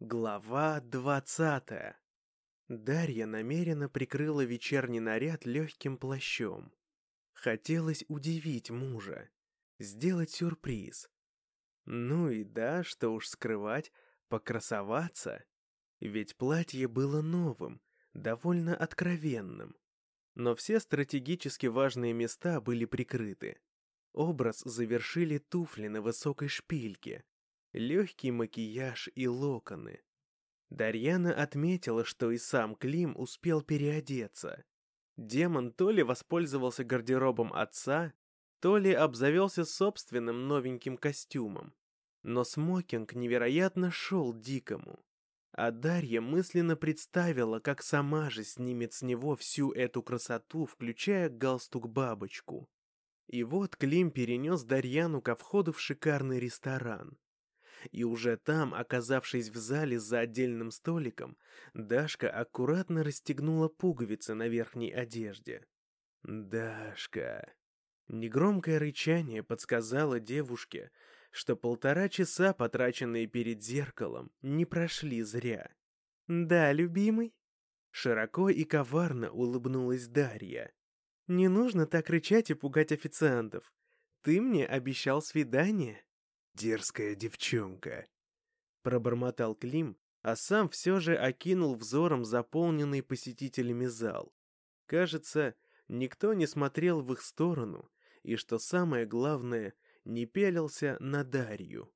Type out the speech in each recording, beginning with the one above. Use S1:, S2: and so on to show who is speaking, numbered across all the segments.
S1: Глава двадцатая. Дарья намеренно прикрыла вечерний наряд легким плащом. Хотелось удивить мужа, сделать сюрприз. Ну и да, что уж скрывать, покрасоваться. Ведь платье было новым, довольно откровенным. Но все стратегически важные места были прикрыты. Образ завершили туфли на высокой шпильке, легкий макияж и локоны. Дарьяна отметила, что и сам Клим успел переодеться. Демон то ли воспользовался гардеробом отца, то ли обзавелся собственным новеньким костюмом. Но смокинг невероятно шел дикому. А Дарья мысленно представила, как сама же снимет с него всю эту красоту, включая галстук-бабочку. И вот Клим перенес Дарьяну ко входу в шикарный ресторан. И уже там, оказавшись в зале за отдельным столиком, Дашка аккуратно расстегнула пуговицы на верхней одежде. «Дашка...» Негромкое рычание подсказало девушке, что полтора часа, потраченные перед зеркалом, не прошли зря. «Да, любимый?» Широко и коварно улыбнулась Дарья. «Не нужно так рычать и пугать официантов. Ты мне обещал свидание». «Дерзкая девчонка», — пробормотал Клим, а сам все же окинул взором заполненный посетителями зал. Кажется, никто не смотрел в их сторону, и, что самое главное, не пелился на Дарью.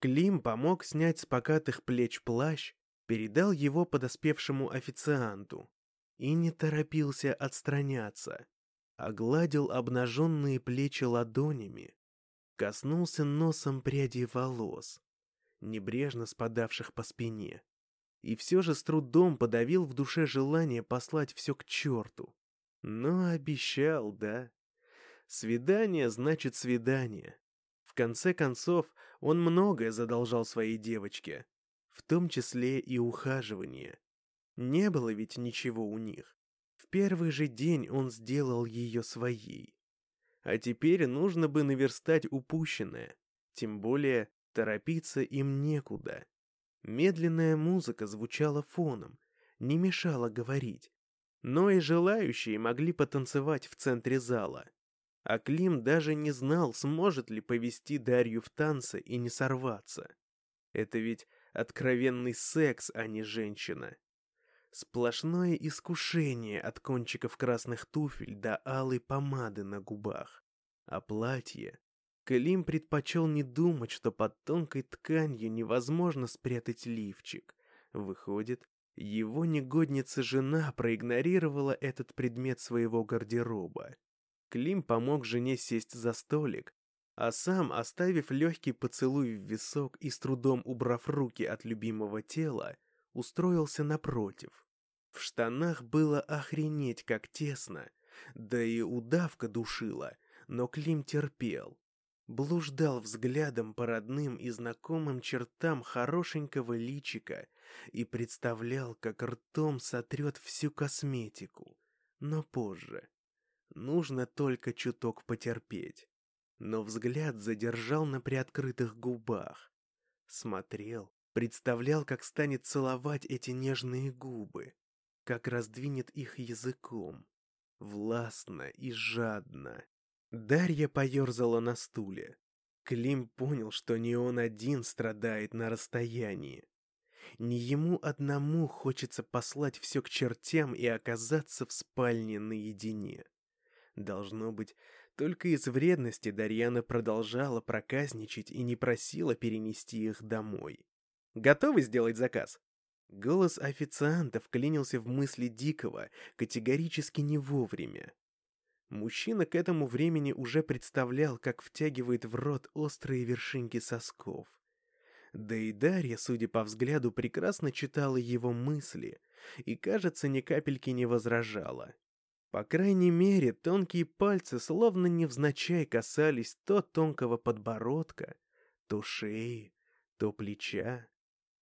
S1: Клим помог снять с покатых плеч плащ, передал его подоспевшему официанту и не торопился отстраняться, огладил обнаженные плечи ладонями, Коснулся носом прядей волос, небрежно спадавших по спине. И все же с трудом подавил в душе желание послать все к черту. Но обещал, да? Свидание значит свидание. В конце концов, он многое задолжал своей девочке, в том числе и ухаживание. Не было ведь ничего у них. В первый же день он сделал ее своей. А теперь нужно бы наверстать упущенное. Тем более, торопиться им некуда. Медленная музыка звучала фоном, не мешала говорить. Но и желающие могли потанцевать в центре зала. А Клим даже не знал, сможет ли повести Дарью в танцы и не сорваться. Это ведь откровенный секс, а не женщина. Сплошное искушение от кончиков красных туфель до алой помады на губах. А платье... Клим предпочел не думать, что под тонкой тканью невозможно спрятать лифчик. Выходит, его негодница-жена проигнорировала этот предмет своего гардероба. Клим помог жене сесть за столик, а сам, оставив легкий поцелуй в висок и с трудом убрав руки от любимого тела, устроился напротив. В штанах было охренеть как тесно, да и удавка душила, но Клим терпел. Блуждал взглядом по родным и знакомым чертам хорошенького личика и представлял, как ртом сотрет всю косметику. Но позже. Нужно только чуток потерпеть. Но взгляд задержал на приоткрытых губах. Смотрел, Представлял, как станет целовать эти нежные губы, как раздвинет их языком. Властно и жадно. Дарья поерзала на стуле. Клим понял, что не он один страдает на расстоянии. Не ему одному хочется послать все к чертям и оказаться в спальне наедине. Должно быть, только из вредности Дарьяна продолжала проказничать и не просила перенести их домой. Готовы сделать заказ?» Голос официанта вклинился в мысли Дикого категорически не вовремя. Мужчина к этому времени уже представлял, как втягивает в рот острые вершинки сосков. Да и Дарья, судя по взгляду, прекрасно читала его мысли и, кажется, ни капельки не возражала. По крайней мере, тонкие пальцы словно невзначай касались то тонкого подбородка, то шеи, то плеча.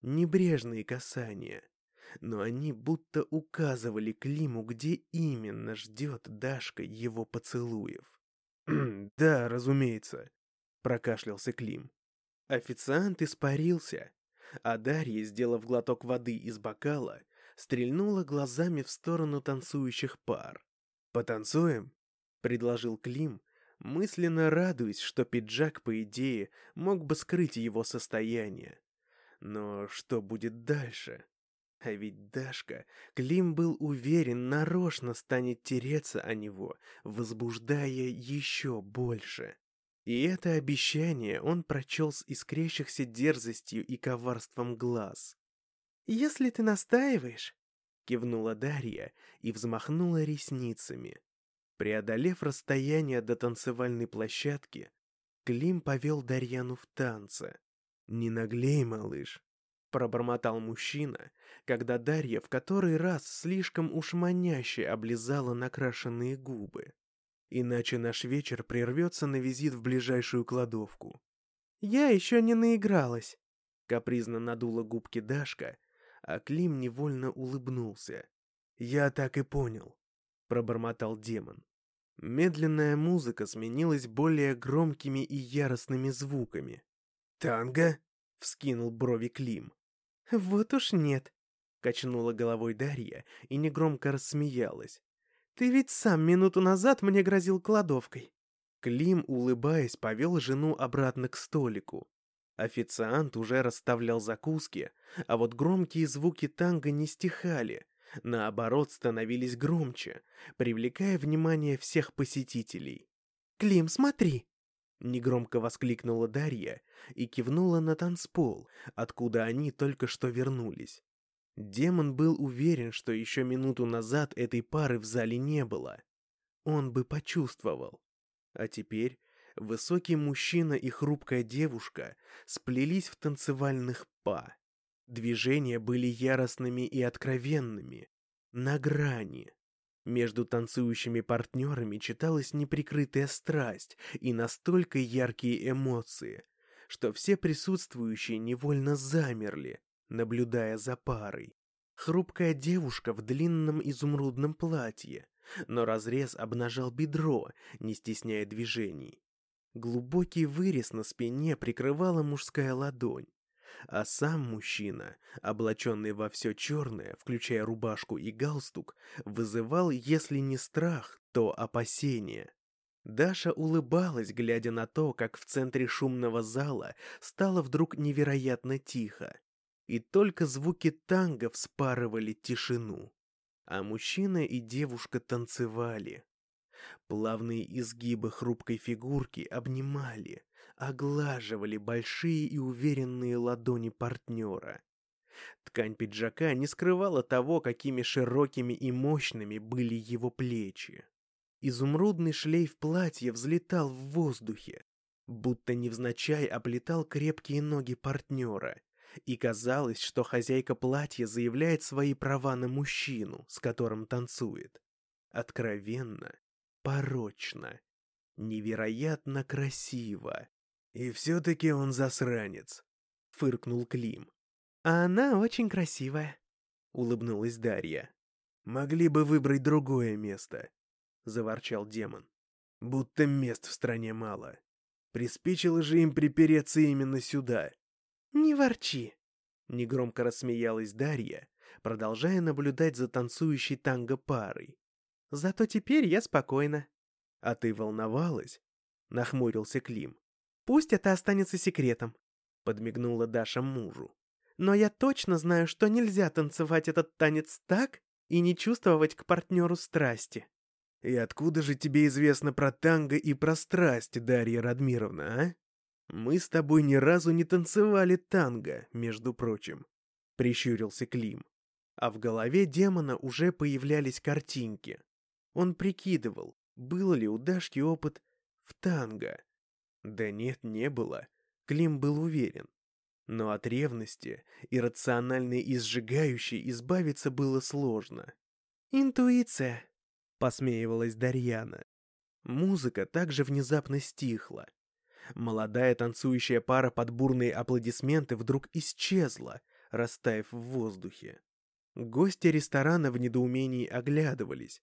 S1: Небрежные касания, но они будто указывали Климу, где именно ждет Дашка его поцелуев. «Да, разумеется», — прокашлялся Клим. Официант испарился, А Дарья, сделав глоток воды из бокала, стрельнула глазами в сторону танцующих пар. «Потанцуем?» — предложил Клим, мысленно радуясь, что пиджак, по идее, мог бы скрыть его состояние. Но что будет дальше? А ведь Дашка, Клим был уверен, нарочно станет тереться о него, возбуждая еще больше. И это обещание он прочел с искрящихся дерзостью и коварством глаз. «Если ты настаиваешь», — кивнула Дарья и взмахнула ресницами. Преодолев расстояние до танцевальной площадки, Клим повел Дарьяну в танце. «Не наглей, малыш», — пробормотал мужчина, когда Дарья в который раз слишком уж маняще облизала накрашенные губы. «Иначе наш вечер прервется на визит в ближайшую кладовку». «Я еще не наигралась», — капризно надула губки Дашка, а Клим невольно улыбнулся. «Я так и понял», — пробормотал демон. Медленная музыка сменилась более громкими и яростными звуками. «Танго?» — вскинул брови Клим. «Вот уж нет», — качнула головой Дарья и негромко рассмеялась. «Ты ведь сам минуту назад мне грозил кладовкой». Клим, улыбаясь, повел жену обратно к столику. Официант уже расставлял закуски, а вот громкие звуки танго не стихали, наоборот, становились громче, привлекая внимание всех посетителей. «Клим, смотри!» Негромко воскликнула Дарья и кивнула на танцпол, откуда они только что вернулись. Демон был уверен, что еще минуту назад этой пары в зале не было. Он бы почувствовал. А теперь высокий мужчина и хрупкая девушка сплелись в танцевальных па. Движения были яростными и откровенными, на грани. Между танцующими партнерами читалась неприкрытая страсть и настолько яркие эмоции, что все присутствующие невольно замерли, наблюдая за парой. Хрупкая девушка в длинном изумрудном платье, но разрез обнажал бедро, не стесняя движений. Глубокий вырез на спине прикрывала мужская ладонь а сам мужчина, облаченный во все черное, включая рубашку и галстук, вызывал, если не страх, то опасение. Даша улыбалась, глядя на то, как в центре шумного зала стало вдруг невероятно тихо. И только звуки танго вспарывали тишину. А мужчина и девушка танцевали. Плавные изгибы хрупкой фигурки обнимали, оглаживали большие и уверенные ладони партнера. Ткань пиджака не скрывала того, какими широкими и мощными были его плечи. Изумрудный шлейф платья взлетал в воздухе, будто невзначай оплетал крепкие ноги партнера, и казалось, что хозяйка платья заявляет свои права на мужчину, с которым танцует. Откровенно, порочно, невероятно красиво. «И все-таки он засранец», — фыркнул Клим. «А она очень красивая», — улыбнулась Дарья. «Могли бы выбрать другое место», — заворчал демон. «Будто мест в стране мало. Приспичило же им припереться именно сюда». «Не ворчи», — негромко рассмеялась Дарья, продолжая наблюдать за танцующей танго-парой. «Зато теперь я спокойна». «А ты волновалась?» — нахмурился Клим. Пусть это останется секретом», — подмигнула Даша мужу. «Но я точно знаю, что нельзя танцевать этот танец так и не чувствовать к партнеру страсти». «И откуда же тебе известно про танго и про страсть, Дарья Радмировна, а? Мы с тобой ни разу не танцевали танго, между прочим», — прищурился Клим. А в голове демона уже появлялись картинки. Он прикидывал, был ли у Дашки опыт в танго. Да нет, не было. Клим был уверен. Но от ревности, и сжигающей, избавиться было сложно. «Интуиция», — посмеивалась Дарьяна. Музыка также внезапно стихла. Молодая танцующая пара под бурные аплодисменты вдруг исчезла, растаяв в воздухе. Гости ресторана в недоумении оглядывались,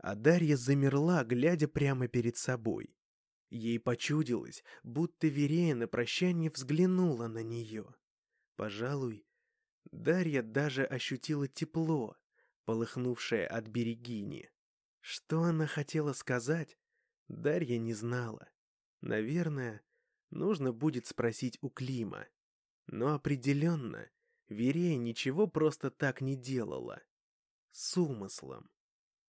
S1: а Дарья замерла, глядя прямо перед собой. Ей почудилось, будто Верея на прощание взглянула на нее. Пожалуй, Дарья даже ощутила тепло, полыхнувшее от берегини. Что она хотела сказать, Дарья не знала. Наверное, нужно будет спросить у Клима. Но определенно, Верея ничего просто так не делала. С умыслом.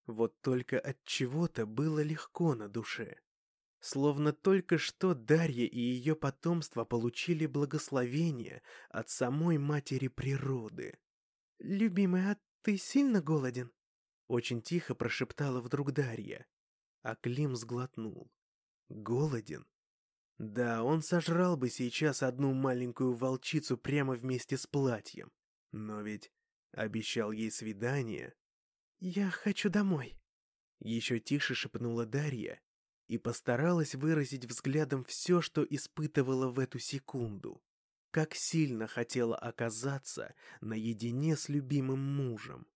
S1: Вот только от чего-то было легко на душе. Словно только что Дарья и ее потомство получили благословение от самой матери природы. «Любимый, а ты сильно голоден?» Очень тихо прошептала вдруг Дарья. А Клим сглотнул. «Голоден?» Да, он сожрал бы сейчас одну маленькую волчицу прямо вместе с платьем. Но ведь обещал ей свидание. «Я хочу домой», — еще тише шепнула Дарья и постаралась выразить взглядом все, что испытывала в эту секунду. Как сильно хотела оказаться наедине с любимым мужем.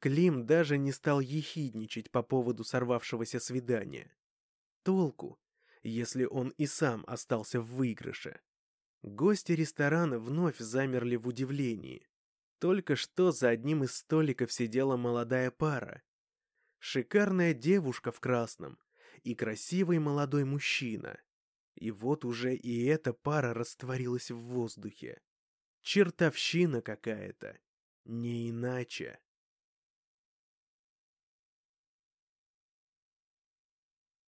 S1: Клим даже не стал ехидничать по поводу сорвавшегося свидания. Толку, если он и сам остался в выигрыше. Гости ресторана вновь замерли в удивлении. Только что за одним из столиков сидела молодая пара. Шикарная девушка в красном и красивый молодой мужчина. И вот уже и эта пара растворилась в воздухе. Чертовщина какая-то. Не иначе.